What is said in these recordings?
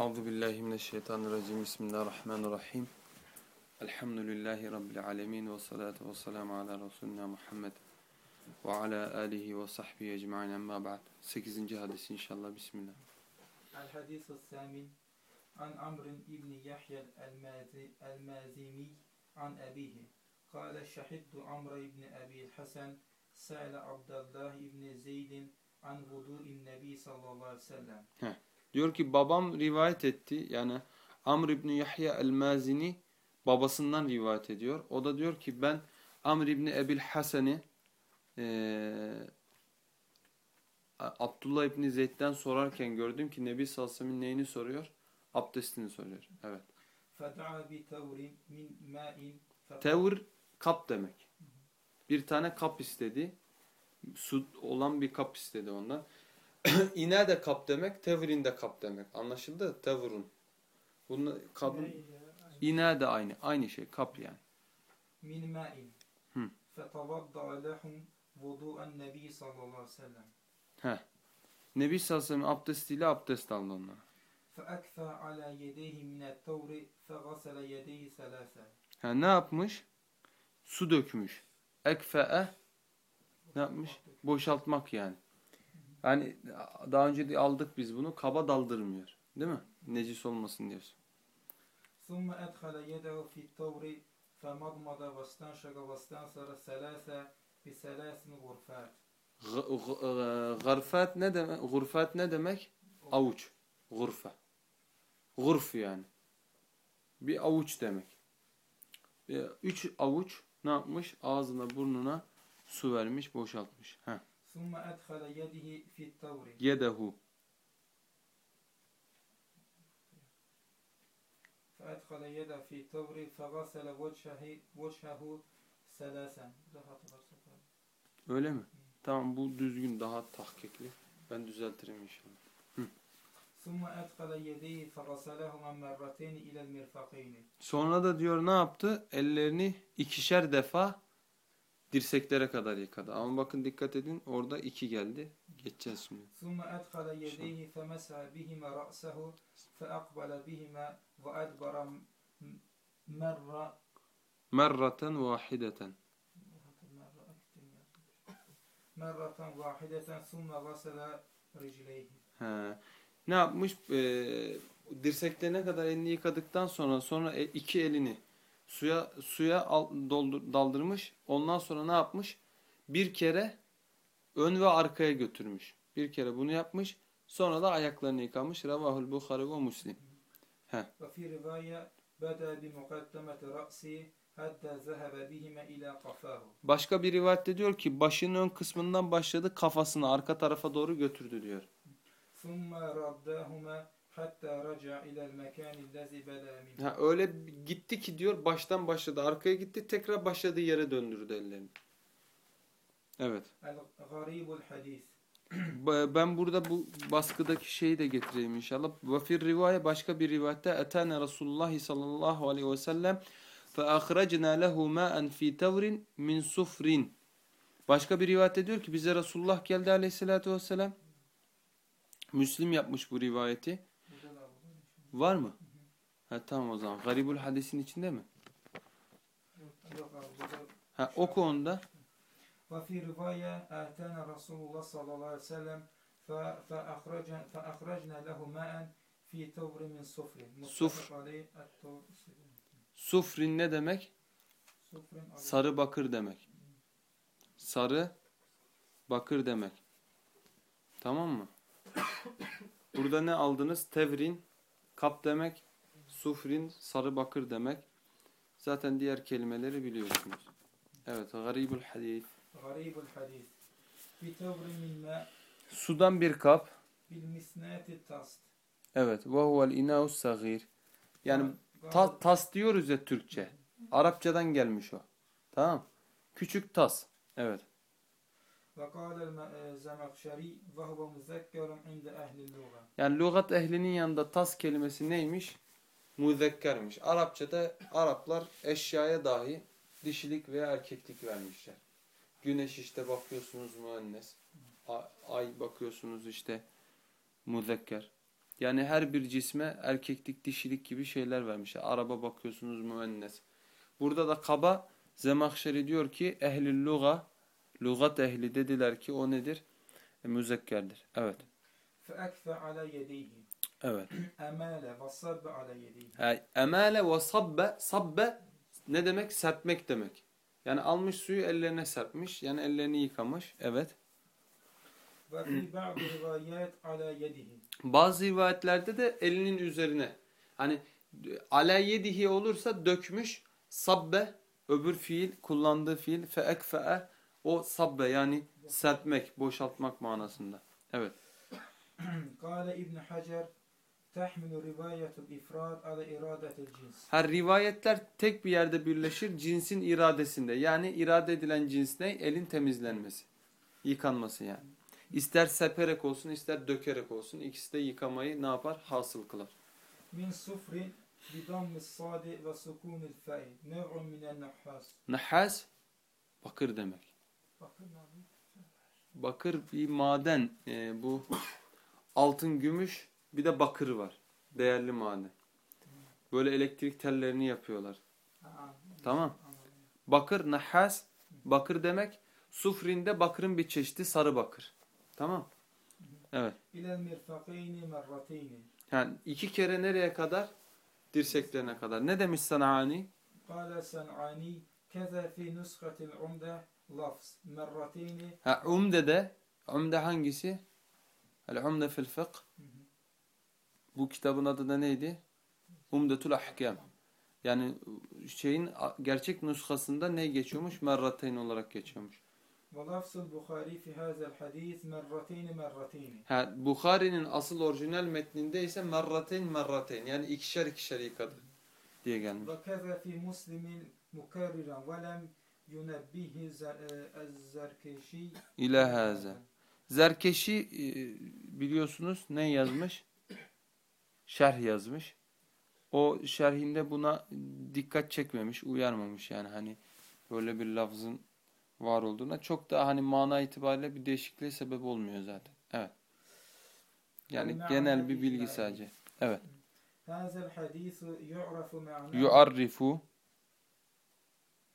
Euzu billahi mineşşeytanirracim. Bismillahirrahmanirrahim. Elhamdülillahi rabbil alamin ve salatu vesselamü ala resulina Muhammed ve ala alihi ve sahbihi ecmaîn. Amma ba'd. 8. hadis inşallah bismillah. El hadis-i samin an Amr ibn Yahya el-Mazi an abihi. Kale şahidtu Amr ibn Abi Hasan sa'ala Abdullah ibn Zeyd an vudu'in Nebi sallallahu aleyhi ve sellem. Diyor ki babam rivayet etti. Yani Amr İbni Yahya el-Mazini babasından rivayet ediyor. O da diyor ki ben Amr İbni Ebil Hasen'i e, Abdullah İbni Zeyd'den sorarken gördüm ki Nebi Salsam'ın neyini soruyor? Abdestini soruyor. Evet. Tevr kap demek. Bir tane kap istedi. Su olan bir kap istedi ondan. İne de kap demek, tevrin de kap demek. Anlaşıldı? Tevrun. Bunun kabın İne de aynı. Aynı şey. Kap yani. من ماء Hı. فتوضأ لهم وضوء النبي صلى الله عليه وسلم Heh. Nebi sallallahu aleyhi ve sellem abdestiyle abdest aldı onlara. فأكفى على يديه من التور فغسل يديه ثلاثة Ha, ne yapmış? Su dökmüş. Ekfe'e ne yapmış? Boşaltmak yani. Yani daha önce de aldık biz bunu. Kaba daldırmıyor. Değil mi? Necis olmasın diyorsun. ثم أدخل يده في التور فمضمض واستنشق واستنثر ثلاثة بثلاث غرفات G- g- e, Garfat ne demek? Gurfat ne demek? Avuç. Gurfe. Gurf yani. Bir avuç demek. E, Üç avuç ne yapmış? Ağzına burnuna su vermiş, boşaltmış. Heh. ثم أدخل يده في التور Yedehu. فأدخل يده في التور فغسل وجهه وجهه ثلاثا Öyle mi? Tamam bu düzgün daha tahkikli. Ben düzeltirim inşallah. ثم أدخل يديه فغسلهما مرتين إلى المرفقين Sonra da diyor ne yaptı? Ellerini ikişer defa dirseklere kadar yıkadı. Ama bakın dikkat edin orada iki geldi. Geçeceğiz şimdi. ثم أدخل يديه فمسح بهما رأسه فأقبل بهما وأدبر م- مرة Merraten vahideten. مرة واحدة ثم غسل رجليه He. Ne yapmış? Ee, dirseklerine kadar elini yıkadıktan sonra sonra e- iki elini suya suya al- doldur, daldırmış. Ondan sonra ne yapmış? Bir kere ön ve arkaya götürmüş. Bir kere bunu yapmış. Sonra da ayaklarını yıkamış. Ravahul Bukhari ve Müslim. وفي رواية بدأ بمقدمة رأسه حتى ذهب بهما إلى قفاه Başka bir rivayette diyor ki başının ön kısmından başladı kafasını arka tarafa doğru götürdü diyor. ثم رداهما hatta raca ilel mekani lezi bela öyle gitti ki diyor baştan başladı arkaya gitti tekrar başladığı yere döndürdü ellerini. Evet. El hadis. ben burada bu baskıdaki şeyi de getireyim inşallah. Vafir rivaye başka bir rivayette etene Resulullah sallallahu aleyhi ve sellem fe ahracna lehu ma'en fi tevrin min sufrin. Başka bir rivayette diyor ki bize Resulullah geldi aleyhissalatü vesselam. Müslim yapmış bu rivayeti. Var mı? Ha tamam o zaman. Garibul hadisin içinde mi? Yok abi. Ha oku onda. Ve fi rivaya atana Resulullah sallallahu aleyhi ve sellem fe ahrajna lehu ma'en fi tevri min sufrin. Sufr. Sufrin ne demek? Sarı bakır demek. Sarı bakır demek. Tamam mı? Burada ne aldınız? Tevrin Kap demek sufrin sarı bakır demek. Zaten diğer kelimeleri biliyorsunuz. Evet, garibul hadis. Garibul hadis. Bi tevrin Sudan bir kap. Bil misnati tast. Evet, ve huvel inaus sagir. Yani ta, tas diyoruz ya Türkçe. Arapçadan gelmiş o. Tamam. Küçük tas. Evet. Yani lügat ehlinin yanında tas kelimesi neymiş? Muzekkermiş. Arapçada Araplar eşyaya dahi dişilik veya erkeklik vermişler. Güneş işte bakıyorsunuz müennes. Ay bakıyorsunuz işte muzekker. Yani her bir cisme erkeklik, dişilik gibi şeyler vermişler. Araba bakıyorsunuz müennes. Burada da kaba Zemahşeri diyor ki ehlil luga, lugat ehli dediler ki o nedir? E, müzekkerdir. Evet. فأكفى على يديه Evet. أمال وصب على يديه Ha, emale ve sabbe, sabbe ne demek? Serpmek demek. Yani almış suyu ellerine serpmiş. Yani ellerini yıkamış. Evet. وفي بعض الروايات على يده Bazı rivayetlerde de elinin üzerine. Hani ala yedihi olursa dökmüş. Sabbe öbür fiil kullandığı fiil fe ekfe'e o sabbe yani serpmek, boşaltmak manasında. Evet. Kale İbn Hacer tehmilu rivayetul ifrad ala iradetil cins. Her rivayetler tek bir yerde birleşir cinsin iradesinde. Yani irade edilen cins ne? Elin temizlenmesi. Yıkanması yani. İster seperek olsun ister dökerek olsun ikisi de yıkamayı ne yapar? Hasıl kılar. Min sufrin bidammis sadi ve sukunil fey nev'un minel nehas. Nehas bakır demek. Bakır bir maden e, bu altın gümüş bir de bakır var değerli maden. Böyle elektrik tellerini yapıyorlar. Tamam. Bakır nahas bakır demek sufrinde bakırın bir çeşidi sarı bakır. Tamam. Evet. Yani iki kere nereye kadar? Dirseklerine kadar. Ne demiş Sanani? Kale Sanani keza fi nuskatil umde lafz merratini. Ha umde de umde hangisi? El umde fil fıkh. Bu kitabın adı da neydi? Umdetul ahkam. Yani şeyin gerçek nuskasında ne geçiyormuş? Merrateyn olarak geçiyormuş. Velafzul Bukhari fi hadis. Ha Bukhari'nin asıl orijinal metninde ise merrateyn merrateyn yani ikişer ikişer yıkadı diye gelmiş. Ve keza fi Muslim'in mukarriran ve lem yunebbihi e, zerkeşi ile haza. Zerkeşi e, biliyorsunuz ne yazmış? Şerh yazmış. O şerhinde buna dikkat çekmemiş, uyarmamış yani hani böyle bir lafzın var olduğuna. Çok daha hani mana itibariyle bir değişikliğe sebep olmuyor zaten. Evet. Yani genel bir bilgi sadece. Evet. Hazel hadisu yu'rafu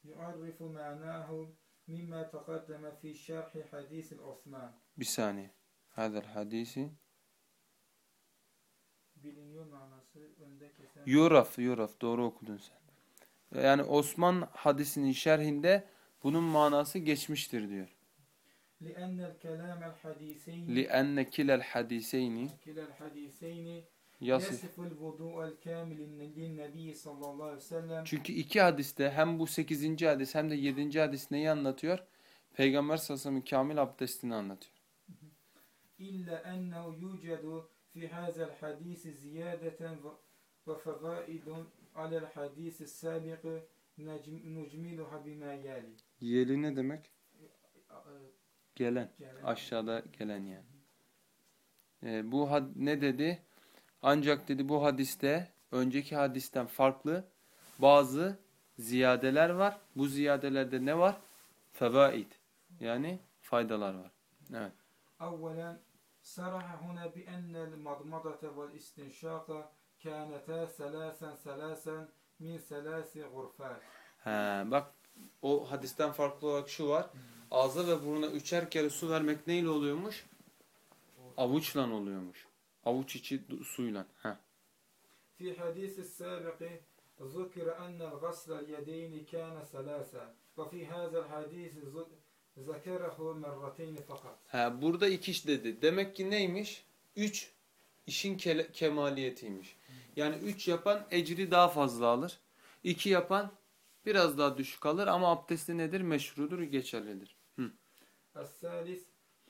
يعرف معناه مما تقدم في شرح حديث العثمان bir saniye. Hadel hadisi biliniyor manası önde kesen Yuraf, Yuraf doğru okudun sen. Yani Osman hadisinin şerhinde bunun manası geçmiştir diyor. لأن الكلام الحديثين لِأَنَّ كِلَ الْحَدِيثَيْنِ كلا الحديثين Yasif. Çünkü iki hadiste hem bu sekizinci hadis hem de yedinci hadis neyi anlatıyor? Peygamber sallallahu kamil abdestini anlatıyor. İlla ennehu yucedu fi hazel hadisi ziyadeten ve fevaidun alel hadisi sabiqi nucmiluha bima yali. Yeli ne demek? E- gelen. gelen. Aşağıda gelen yani. Ee, bu had ne dedi? Ancak dedi bu hadiste önceki hadisten farklı bazı ziyadeler var. Bu ziyadelerde ne var? Fevaid. Yani faydalar var. Evet. Evvelen saraha huna bi ennel madmadate vel istinşaka kânetâ selâsen selâsen min selâsi gurfât. He, bak o hadisten farklı olarak şu var. Ağza ve buruna üçer kere su vermek neyle oluyormuş? Avuçla oluyormuş. Avuç içi suyla. Heh. Fi hadisi sabiqi zukira ennel gaslel yedeyni kâne selâse ve fi hâzel hadisi zekerahu merrateyni fakat. Ha, burada iki iş dedi. Demek ki neymiş? Üç işin ke kemaliyetiymiş. Yani üç yapan ecri daha fazla alır. İki yapan biraz daha düşük alır ama abdesti nedir? Meşrudur, geçerlidir. Hı. Es-salis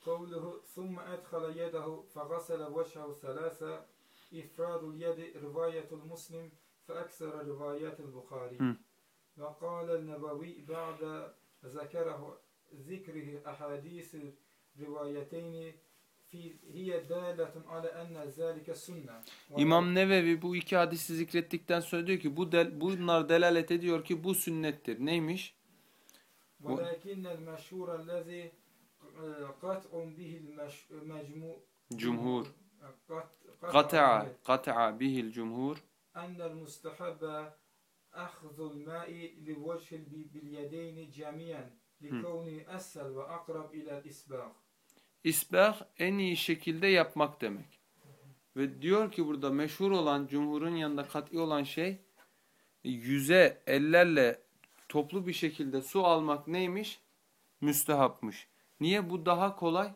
قوله ثم أدخل يده فغسل وجهه ثلاثة إفراد اليد رواية المسلم فأكثر روايات البخاري م. وقال النبوي بعد ذكره ذكره أحاديث الروايتين في هي دالة على أن ذلك سنة İmam Nevevi bu iki hadisi zikrettikten sonra diyor ki bu del, bunlar delalet ediyor ki bu sünnettir. Neymiş? ولكن المشهور الذي kat'un bihil mecmu cumhur kat'a kat'a bihil cumhur enel mustahabbe akhzul ma'i li vecihil bil yedeyni cemiyen li kavni essel ve akrab ilel isbâh İsbah en iyi şekilde yapmak demek. Ve diyor ki burada meşhur olan, cumhurun yanında kat'i olan şey yüze ellerle toplu bir şekilde su almak neymiş? Müstehapmış. Niye? Bu daha kolay,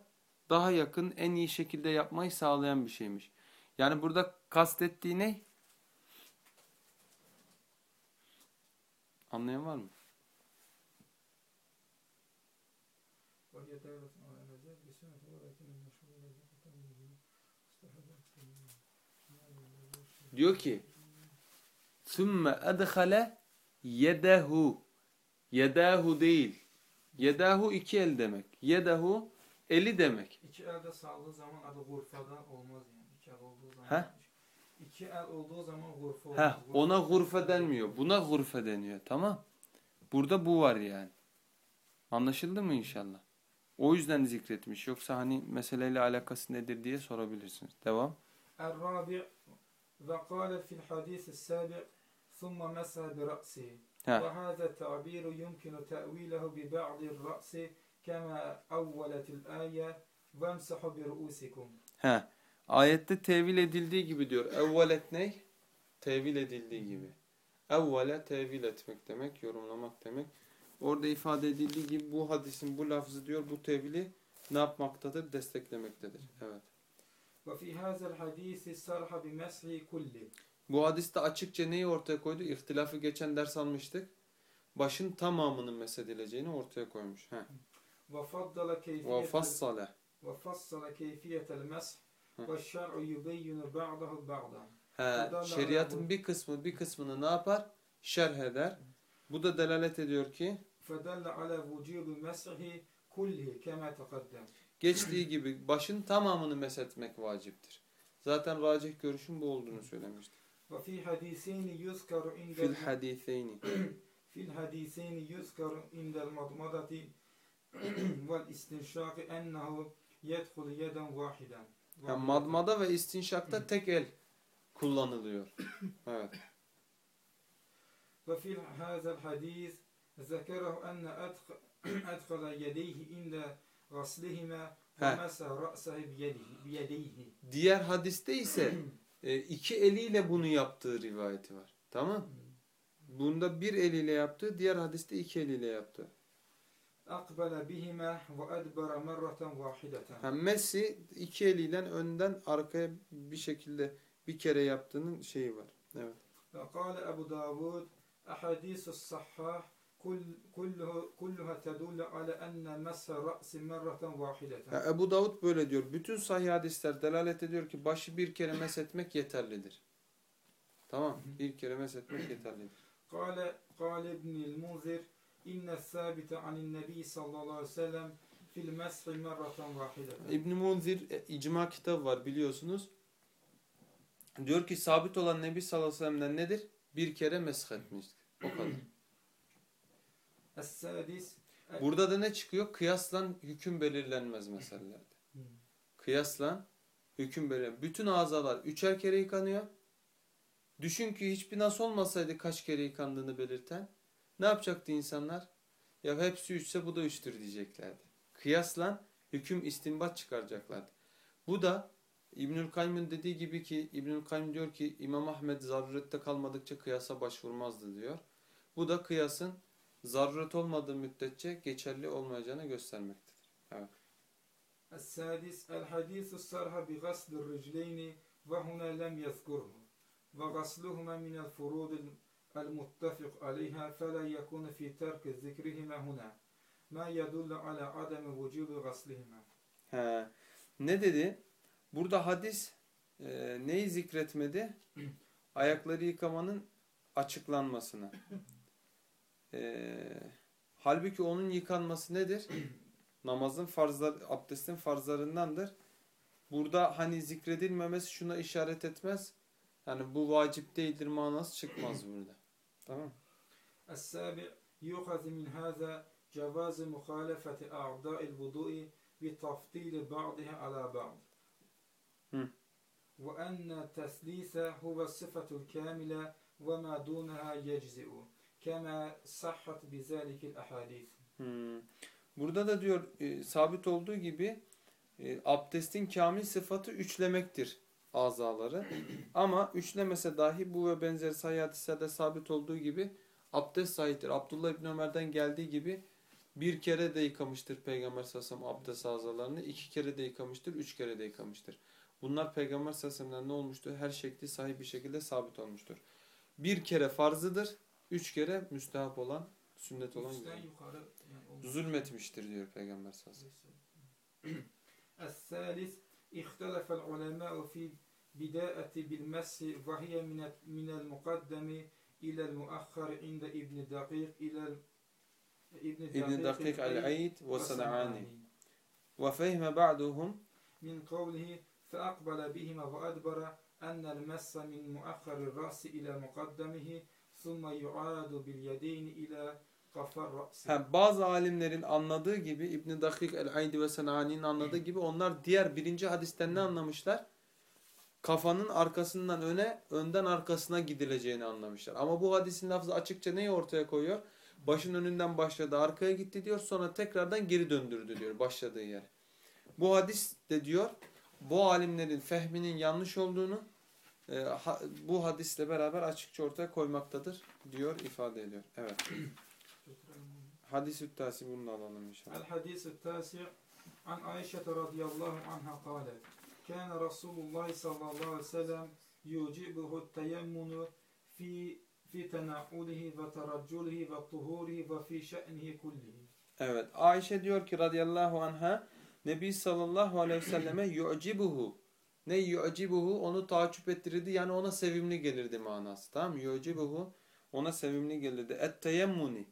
daha yakın, en iyi şekilde yapmayı sağlayan bir şeymiş. Yani burada kastettiği ne? Anlayan var mı? وهي دالة على أن ذلك سنة ولكن المشهور الذي قطع به مستحب أخذ الماء Diyor ki ثُمَّ اَدْخَلَ yedehu yedahu değil. Yedahu iki el demek. Yedahu eli demek. İki elde sağlığı zaman adı gurfada olmaz yani. İki el olduğu zaman. Heh. İki el olduğu zaman gurfa olmaz. Heh, ona gurfe denmiyor. Buna gurfe deniyor. Tamam. Burada bu var yani. Anlaşıldı mı inşallah? O yüzden zikretmiş. Yoksa hani meseleyle alakası nedir diye sorabilirsiniz. Devam. الرابع وقال في الحديث السابق ثم مسح برأسه Ha. وهذا التعبير يمكن تأويله ببعض الرأس kema avveletil ayye vemsahu bi ruusikum. He. Ayette tevil edildiği gibi diyor. Evvelet ne? Tevil edildiği gibi. Evvele tevil etmek demek, yorumlamak demek. Orada ifade edildiği gibi bu hadisin bu lafzı diyor bu tevili ne yapmaktadır? Desteklemektedir. Evet. Ve fi hazal hadisi sarha bi meshi kulli. Bu hadiste açıkça neyi ortaya koydu? İhtilafı geçen ders almıştık. Başın tamamının mesedileceğini ortaya koymuş. Heh. Ve faddala keyfiyetel... Ve fassala. Ve fassala keyfiyetel mesh. Ve şer'u yubeyyinu. Şeriatın bir kısmı bir kısmını ne yapar? Şerh eder. Bu da delalet ediyor ki fedelle ala vücubu meshi kulli kema taqaddem. Geçtiği gibi başın tamamını meshetmek vaciptir. Zaten racih görüşün bu olduğunu söylemişti. Fil hadiseyni Fil hadiseyni yuzkaru indel madmadati vel istinşakı ennehu yedhul yeden vahiden. Yani madmada ve istinşakta tek el kullanılıyor. Evet. Ve fil hazel hadis zekerehu enne edkhala yedeyhi inde gaslihime ve mesa ra'sahi biyedeyhi. Diğer hadiste ise e, iki eliyle bunu yaptığı rivayeti var. Tamam hmm. Bunda bir eliyle yaptığı, diğer hadiste iki eliyle yaptığı akbele bihime ve edbere merraten vahideten. Yani Messi iki eliyle önden arkaya bir şekilde bir kere yaptığının şeyi var. Evet. Ve kâle Ebu Davud ahadisus sahhah kulluha tedullu ala enne messe ra'si merraten vahideten. Yani Ebu Davud böyle diyor. Bütün sahih hadisler delalet ediyor ki başı bir kere meshetmek yeterlidir. Tamam. Bir kere meshetmek yeterlidir. Kale, kale ibnil munzir inne sabite anin nebi sallallahu aleyhi ve sellem fil meshi merraten vahide. İbn Munzir e, icma kitabı var biliyorsunuz. Diyor ki sabit olan Nebi sallallahu aleyhi ve sellem'den nedir? Bir kere mesh etmiştir. O kadar. E, Burada da ne çıkıyor? Kıyaslan hüküm belirlenmez meselelerde. Hmm. Kıyaslan hüküm belirlenmez. Bütün azalar üçer kere yıkanıyor. Düşün ki hiçbir nas olmasaydı kaç kere yıkandığını belirten Ne yapacaktı insanlar? Ya hepsi üçse bu da üçtür diyeceklerdi. Kıyasla hüküm istinbat çıkaracaklardı. Bu da İbnül Kayyım'ın dediği gibi ki İbnül Kayyım diyor ki İmam Ahmed zarurette kalmadıkça kıyasa başvurmazdı diyor. Bu da kıyasın zaruret olmadığı müddetçe geçerli olmayacağını göstermektedir. Evet. السادس الحديث الصرح بغسل الرجلين وهنا لم يذكره وغسلهما من الفروض المتفق عليها فلا يكون في ترك ذكرهما هنا ما يدل على عدم وجوب غسلهما He. Ne dedi? Burada hadis e, neyi zikretmedi? Ayakları yıkamanın açıklanmasına. Ee, halbuki onun yıkanması nedir? Namazın farzlar, abdestin farzlarındandır. Burada hani zikredilmemesi şuna işaret etmez. Yani bu vacip değildir manası çıkmaz burada. Tamam. Es-sabi' yuhazi min haza cevaz muhalefeti a'da'il vudu'i bi tafdili ba'dihi ala ba'd. Ve enne teslise huve sıfatul kamile ve ma dunaha yeczi'u. Kema sahhat bi zalikil ahadis. Burada da diyor e, sabit olduğu gibi e, abdestin kamil sıfatı üçlemektir azaları. Ama üçlemese dahi bu ve benzeri hadislerde sabit olduğu gibi abdest sahiptir. Abdullah İbni Ömer'den geldiği gibi bir kere de yıkamıştır Peygamber sallallahu abdest azalarını. iki kere de yıkamıştır, üç kere de yıkamıştır. Bunlar Peygamber sallallahu ne olmuştur? Her şekli sahih bir şekilde sabit olmuştur. Bir kere farzıdır, üç kere müstehap olan, sünnet olan yani zulmetmiştir diyor Peygamber sallallahu aleyhi ve sellem. اختلف العلماء في بداءة بالمس وهي من من المقدم إلى المؤخر عند ابن دقيق إلى ابن İbn Dakik العيد el-Aid ve Sanani. وصنعاني fehme ba'duhum من قوله فأقبل بهما وأدبر أن المس من مؤخر الرأس إلى مقدمه ثم يعاد باليدين إلى Ha, bazı alimlerin anladığı gibi İbn Dakik el-Aid ve Sanani'nin anladığı gibi onlar diğer birinci hadisten ne anlamışlar? Kafanın arkasından öne, önden arkasına gidileceğini anlamışlar. Ama bu hadisin lafzı açıkça neyi ortaya koyuyor? Başın önünden başladı, arkaya gitti diyor. Sonra tekrardan geri döndürdü diyor başladığı yer. Bu hadis de diyor bu alimlerin fehminin yanlış olduğunu e, bu hadisle beraber açıkça ortaya koymaktadır diyor, ifade ediyor. Evet. Hadis-i tasi bunu da alalım inşallah. El hadis-i tasi an Ayşe radıyallahu anha kâle. Kâne Resulullah sallallahu aleyhi ve sellem yucibuhu teyemmunu fi fi tenaulihi ve teracculihi ve tuhurihi ve fi şe'nihi kullihi. Evet. Ayşe diyor ki radıyallahu anha Nebi sallallahu aleyhi ve selleme yu'cibuhu. Ne yu'cibuhu? Onu takip ettirirdi. Yani ona sevimli gelirdi manası. Tamam Yu'cibuhu. Ona sevimli gelirdi. Et teyemmuni.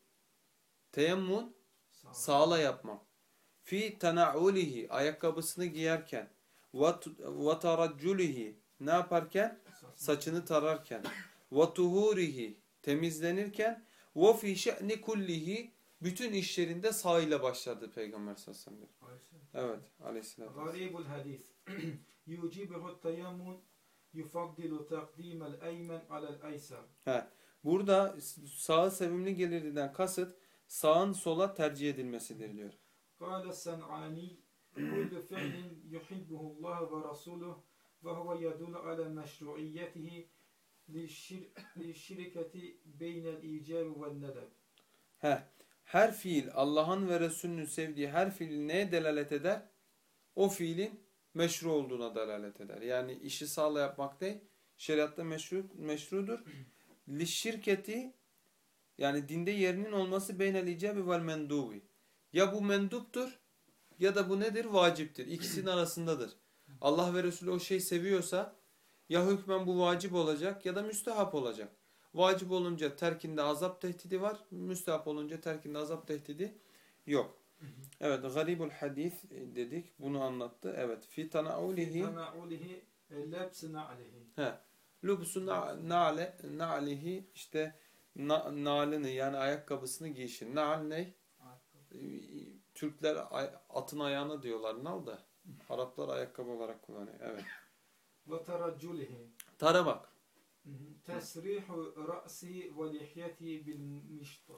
Teyemmun sağla yapmam. Fi tenaulihi ayakkabısını giyerken ve taracculihi ne yaparken? Saçını tararken. Ve tuhurihi temizlenirken ve fi şe'ni kullihi bütün işlerinde sağ ile başladı Peygamber sallallahu aleyhi ve sellem. Evet aleyhisselam. Garibul hadis. Yucibuhu teyemmun yufaddilu takdimel eymen alel eyser. Burada sağ sevimli gelirinden kasıt sağın sola tercih edilmesidir diyor. قال السنعاني كل فعل يحبه الله ورسوله وهو يدل على مشروعيته للشر- للشركة بين الإيجاب والندب He, her fiil Allah'ın ve Resulünün sevdiği her fiil neye delalet eder? O fiilin meşru olduğuna delalet eder. Yani işi sağla yapmak değil, şeriatta meşru, meşrudur. Li şirketi yani dinde yerinin olması beynel icabi vel mendubi. Ya bu menduptur ya da bu nedir? Vaciptir. İkisinin arasındadır. Allah ve Resulü o şey seviyorsa ya hükmen bu vacip olacak ya da müstehap olacak. Vacip olunca terkinde azap tehdidi var. Müstehap olunca terkinde azap tehdidi yok. Evet, garibul hadis dedik. Bunu anlattı. Evet. Fi tanaulihi tanaulihi e, lebsina aleyhi. He. Na'le na'lehi işte na, nalını yani ayakkabısını giyişin. Nal ne? Türkler atın ayağına diyorlar nal da. Araplar ayakkabı olarak kullanıyor. Evet. Ve teracculihi. Taramak. Tesrihu ra'si ve lihyeti bil mişt.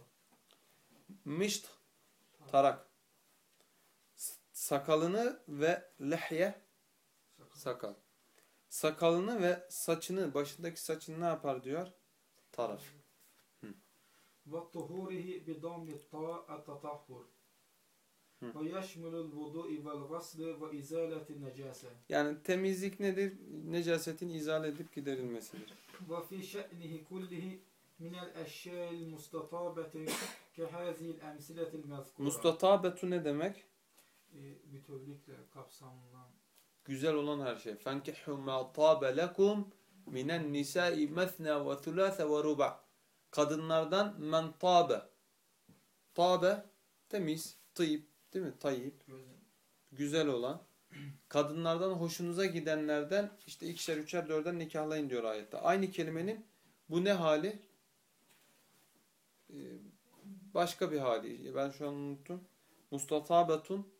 Mişt. Tarak. Sakalını ve lehye. Sakal. Sakalını ve saçını, başındaki saçını ne yapar diyor? Taraf ve tuhurihi bi dammi ta tatahhur. Ve yeşmilul vudu'i vel gasli ve izaleti necase. Yani temizlik nedir? Necasetin izale edip giderilmesidir. Ve fi şe'nihi kullihi minel eşyel mustatabeti ke hazil emsiletil mezkura. Mustatabetu ne demek? E, bütövlükle. Güzel olan her şey. Fenkihu ma tabe lekum minen nisai mesne ve thulâse ve ruba' kadınlardan men tabe. Tabe temiz, tıyip değil mi? Tayyip, güzel olan. Kadınlardan hoşunuza gidenlerden işte ikişer, üçer, dörder nikahlayın diyor ayette. Aynı kelimenin bu ne hali? Ee, başka bir hali. Ben şu an unuttum. Mustatabetun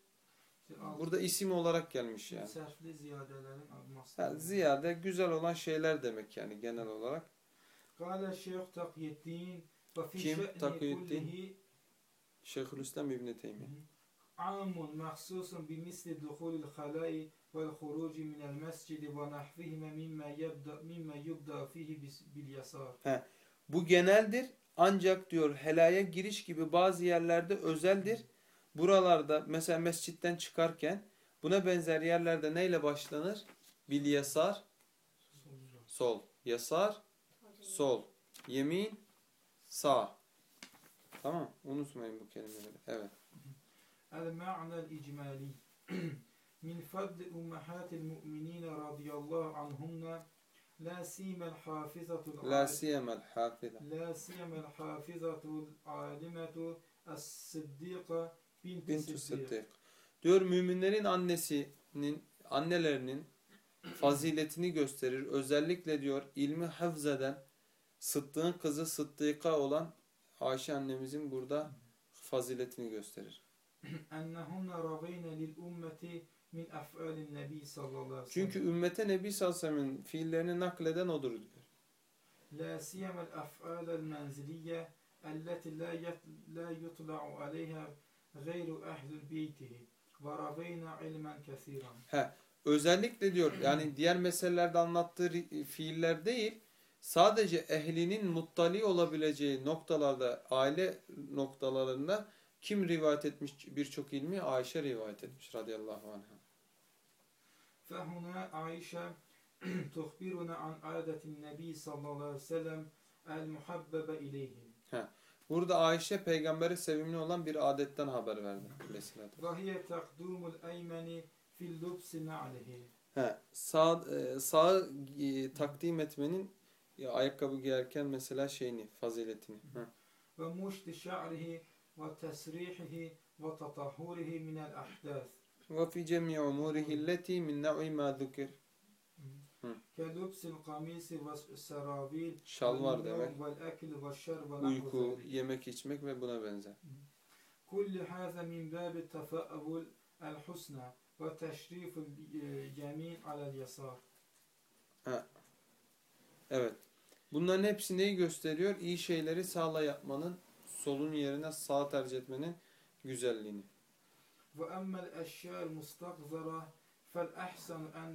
burada isim olarak gelmiş yani. Serfli ziyadelerin. Ha, ziyade güzel olan şeyler demek yani genel olarak. Kale Şeyh Takiyettin ve fi Kim? Takiyettin? Şeyhülislam İbni Teymi. Amun mahsusun bi misli duhulil halai vel huruci minel mescidi ve nahvihime mimme, yebda, mimme yubda fihi bil yasar. Bu geneldir ancak diyor helaya giriş gibi bazı yerlerde özeldir. Buralarda mesela mescitten çıkarken buna benzer yerlerde neyle başlanır? Bil yasar sol. Yasar sol, yemin, sağ. Tamam Unutmayın bu kelimeleri. Evet. El-ma'nel icmali min fadl ummahatil mu'minine radiyallahu anhunna La siyemel hafizatul La siyemel hafiza. La siyemel hafizatul alimetu es-siddiqa bintu, bintu siddiq. Diyor müminlerin annesinin annelerinin faziletini gösterir. Özellikle diyor ilmi hafzeden Sıddık'ın kızı Sıddık'a olan Ayşe annemizin burada faziletini gösterir. Çünkü ümmete Nebi sallallahu aleyhi ve sellem'in fiillerini nakleden odur diyor. La siyemel af'alel menziliye elleti la yutla'u aleyha gayru ehlül beytihi ve raveyna ilmen kesiran. Özellikle diyor yani diğer meselelerde anlattığı fiiller değil sadece ehlinin muttali olabileceği noktalarda, aile noktalarında kim rivayet etmiş birçok ilmi? Ayşe rivayet etmiş radıyallahu anh'a. Fehuna Ayşe tuhbiruna an adetin nebi sallallahu aleyhi ve sellem el muhabbebe ileyhim. Burada Ayşe peygambere sevimli olan bir adetten haber verdi. Vahiye takdumul eymeni fil lubsi ma'lehi. He, sağ, e, sağ e, takdim etmenin ya ayakkabı giyerken mesela şeyini, faziletini. Ve muşti şa'rihi ve tesrihihi ve tatahhurihi minel ahdâs. Ve fi cem'i umurihi leti min ne'i ma zukir. Kelubsil kamisi ve serabil. Şalvar demek. Vel ekil ve şer ve Uyku, yemek içmek ve buna benzer. Kulli hâze min bâbi tefâvul el husna ve teşriful e, cemî alel yasar. Evet. Bunların hepsi neyi gösteriyor? İyi şeyleri sağla yapmanın, solun yerine sağ tercih etmenin güzelliğini. وأما الأشياء المستقذرة فالأحسن أن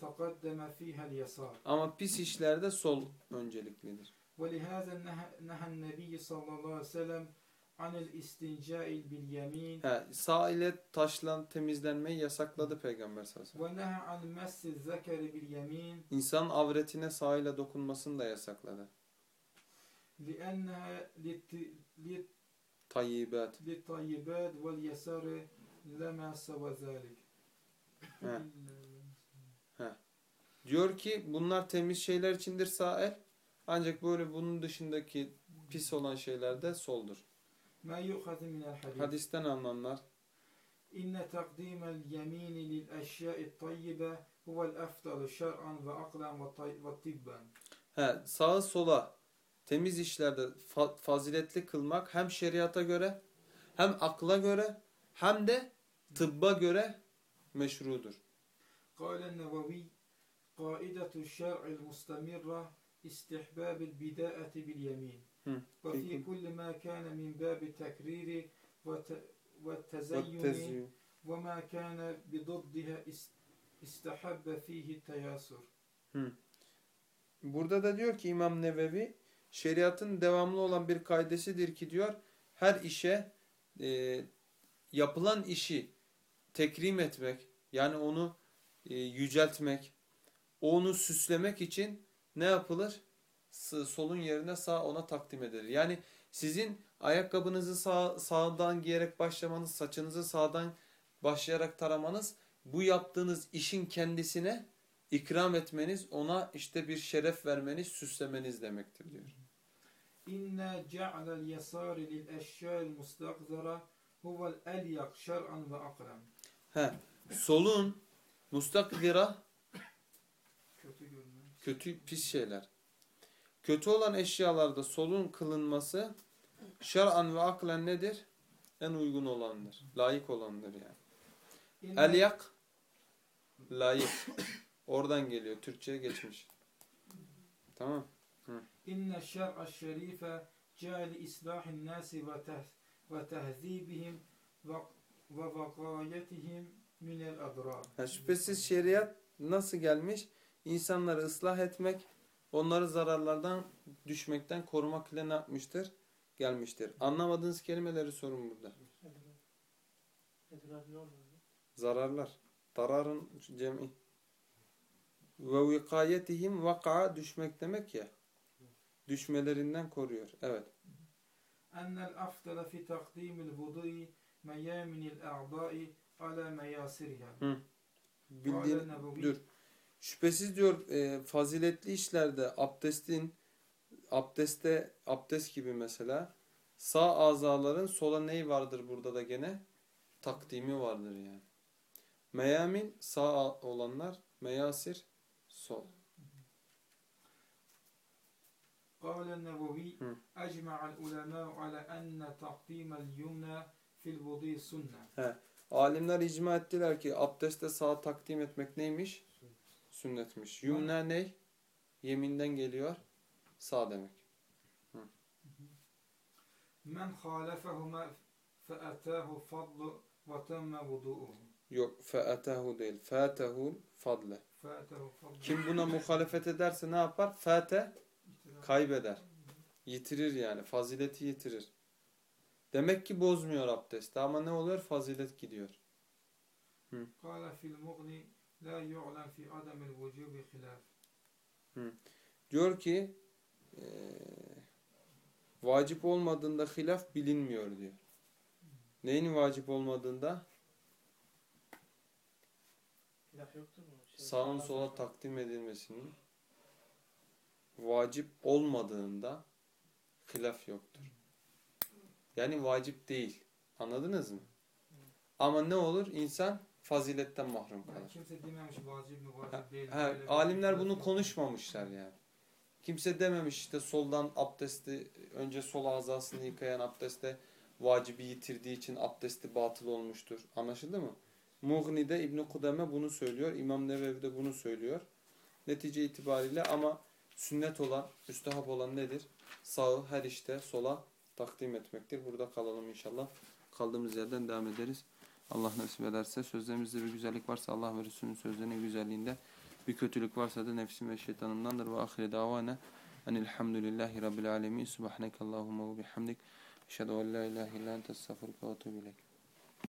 تقدم فيها اليسار Ama pis işlerde sol önceliklidir. ولهذا نهى, نهى النبي صلى الله عليه وسلم عن الاستنجاء باليمين He, sağ ile taşla temizlenmeyi yasakladı Peygamber sallallahu aleyhi ve sellem. ونهى عن مس الذكر باليمين İnsanın avretine sağ ile dokunmasını da yasakladı. لأنها للت- للت- Tayyibat. للطيبات واليسار لما سوى ذلك He. Diyor ki bunlar temiz şeyler içindir sağ el. Ancak böyle bunun dışındaki pis olan şeyler de soldur. Hadisten alınanlar. İnne takdimel yemini lil eşya'it tayyibe huvel efdalu şer'an ve aklen ve tibben. He, sağa sola temiz işlerde fa faziletli kılmak hem şeriata göre hem akla göre hem de tıbba göre meşrudur. Kâlen nevavi kaidetu şer'il mustamirra istihbâbil bidâeti bil yemin. وفي Peki. كل ما كان من باب التكرير وت- والتزين Vettezî. وما كان بضدها است- استحب فيه التياسر Burada da diyor ki İmam Nevevi şeriatın devamlı olan bir kaidesidir ki diyor her işe e, yapılan işi tekrim etmek yani onu e, yüceltmek onu süslemek için ne yapılır? solun yerine sağ ona takdim edilir. Yani sizin ayakkabınızı sağ, sağdan giyerek başlamanız, saçınızı sağdan başlayarak taramanız bu yaptığınız işin kendisine ikram etmeniz, ona işte bir şeref vermeniz, süslemeniz demektir diyor. İnne ce'alel yesari lil eşya'il mustakzara huvel elyak şer'an ve akrem. He. Solun mustakzira kötü, kötü pis şeyler. Kötü olan eşyalarda solun kılınması şer'an ve aklen nedir? En uygun olandır. Layık olandır yani. El yak layık. Oradan geliyor. Türkçe'ye geçmiş. Tamam. İnne şer'a şerife ca'li islahin nasi ve tehzibihim ve vakayetihim minel adrar. Şüphesiz şeriat nasıl gelmiş? İnsanları ıslah etmek, onları zararlardan düşmekten korumak ile ne yapmıştır? Gelmiştir. Anlamadığınız kelimeleri sorun burada. Zararlar. Dararın cem'i. Ve vikayetihim vaka düşmek demek ya. Düşmelerinden koruyor. Evet. Ennel afdala fi takdimil vudu'i meyaminil a'da'i ala meyasiriha. Bildiğin, dur. Şüphesiz diyor e, faziletli işlerde abdestin abdeste abdest gibi mesela sağ azaların sola neyi vardır burada da gene? Takdimi vardır yani. Meyamin sağ olanlar, meyasir sol. قال النووي م. أجمع العلماء على أن تقديم اليمنى في الوضوء سنة Alimler icma ettiler ki abdeste sağ takdim etmek neymiş? sünnetmiş. Yumna ne? Yeminden geliyor. Sağ demek. Men halefehuma fe'etahu fadlu ve temme. Yok fe'etahu değil. Fe'etahu fadle. Kim buna muhalefet ederse ne yapar? Fete kaybeder. Yitirir yani. Fazileti yitirir. Demek ki bozmuyor abdesti ama ne oluyor? Fazilet gidiyor. Kala fil mugni La yu'lem fi adamil vücubi hilaf. Diyor ki e, vacip olmadığında hilaf bilinmiyor diyor. Neyin vacip olmadığında? Hilaf yoktur şey, Sağın sola takdim edilmesinin vacip olmadığında hilaf yoktur. Yani vacip değil. Anladınız mı? Ama ne olur? İnsan faziletten mahrum Yani kalır. kimse dememiş vacip mi vacip değil. bir alimler ihtilaf bunu konuşmamışlar yani. Kimse dememiş işte soldan abdesti önce sol azasını yıkayan abdeste vacibi yitirdiği için abdesti batıl olmuştur. Anlaşıldı mı? Mughni'de İbn Kudame bunu söylüyor. İmam Nevevi de bunu söylüyor. Netice itibariyle ama sünnet olan, müstehap olan nedir? Sağı her işte sola takdim etmektir. Burada kalalım inşallah. Kaldığımız yerden devam ederiz. Allah nasip ederse sözlerimizde bir güzellik varsa Allah ve Resulünün sözlerinin güzelliğinde bir kötülük varsa da nefsim ve şeytanımdandır. Ve ahire davana enilhamdülillahi rabbil alemin. Subhaneke Allahumma ve bihamdik. Eşhedü en la ilahe illa ente estağfurüke ve etûbü.